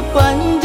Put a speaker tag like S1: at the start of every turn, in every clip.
S1: 欢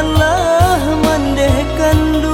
S1: Janganlah mendekkan dunia